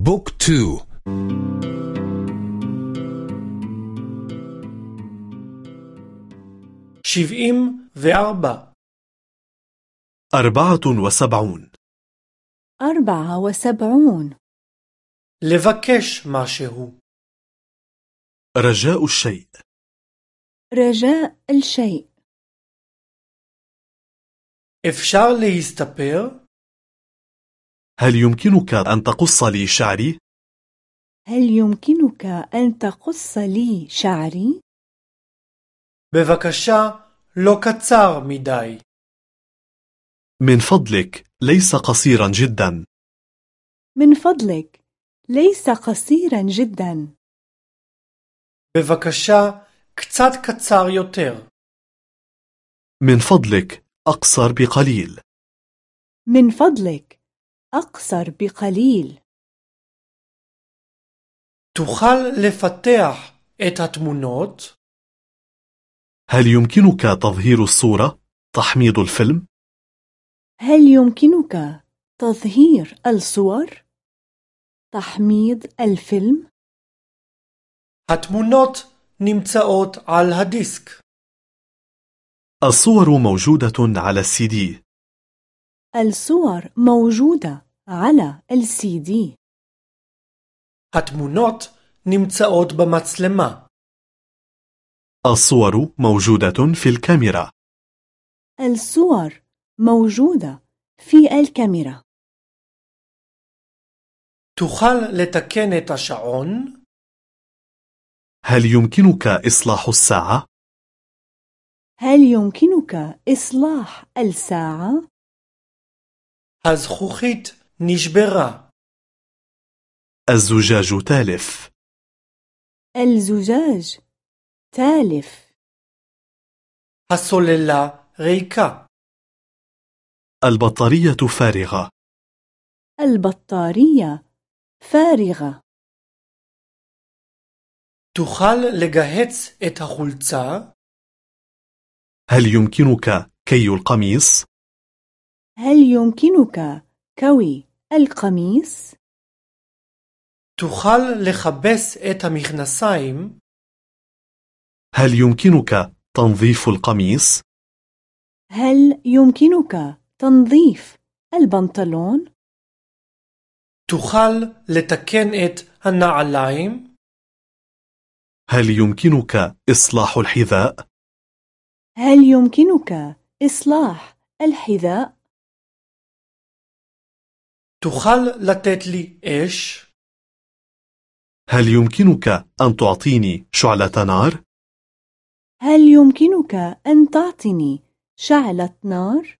بوك تو שבעים וארבע أربعة وسبعون أربعة وسبعون לבקש משהו رجاء الشيء رجاء الشيء אפשר להסתפר? هل يمكنك أن تقص لي شعري؟ هل يمكنك أن تقص لي شعري؟ בבקשה, לא קצר מדי. من فضلك ليس قصيرا جدا من فضلك ليس قصيرا جدا בבקשה, קצת קצר יותר. من فضلك أقصر بقليل من فضلك أقصر بقليل תוכל לפתח את התמונות? هل يمكنك تظهير الصورة؟ تحميض الفيلم؟ هل يمكنك تظهير الصور؟ تحميض الفيلم؟ התמונות נמצאות על הדיסק. الصور موجودة على السي دي الصور موجودة على السي دي התמונות נמצאות במצלמה. الصور موجودة في الكاميرا الصور موجودة في الكاميرا תוכל לתקן את השעון? هل يمكنك إصلاح الساعة؟ هل يمكنك إصلاح الساعة؟ הזכוכית נשברה. الزجاج تالف الزجاج تالف הסוללה ריקה. البطارية فارغة البطارية فارغة תוכל לגהץ את החולצה? هل يمكنك كي القميص؟ هل يمكنك كوي القميص؟ תוכל לכבס את המכנסיים? هل يمكنك تنظيف القميص؟ هل يمكنك تنظيف البنطلون؟ תוכל לתקן את הנעליים? هل يمكنك إصلاح الحذاء؟ هل يمكنك إصلاح الحذاء؟ תוכל לתת לי אש? هل يمكنك أن تعطيني شعلة نار؟ هل يمكنك أن تعطني شعلة نار؟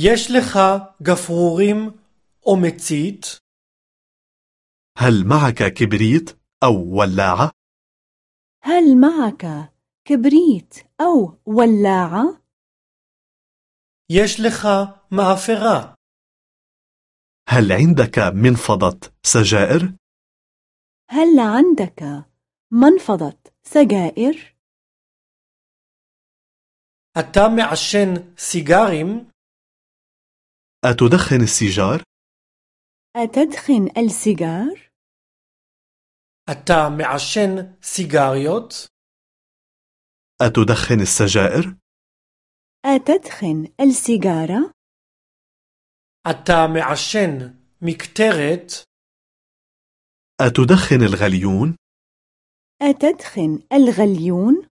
יש לך גפרורים או מצית? هل معك كبريت أو ولاعة؟ هل معك كبريت أو ولاعة؟ יש לך מאפרה? هل عندك منفضة سجائر؟ هل عندك منفضة سجائر؟ אתה מעשן סיגרים? أتدخن السيجار؟ أتدخن السيجار؟ אתה מעשן סיגריות? أتدخن السجائر؟ أتدخن السيجارة؟ אתה מעשן מקטרת? أتدخن الغليون؟ أتدخن الغليون؟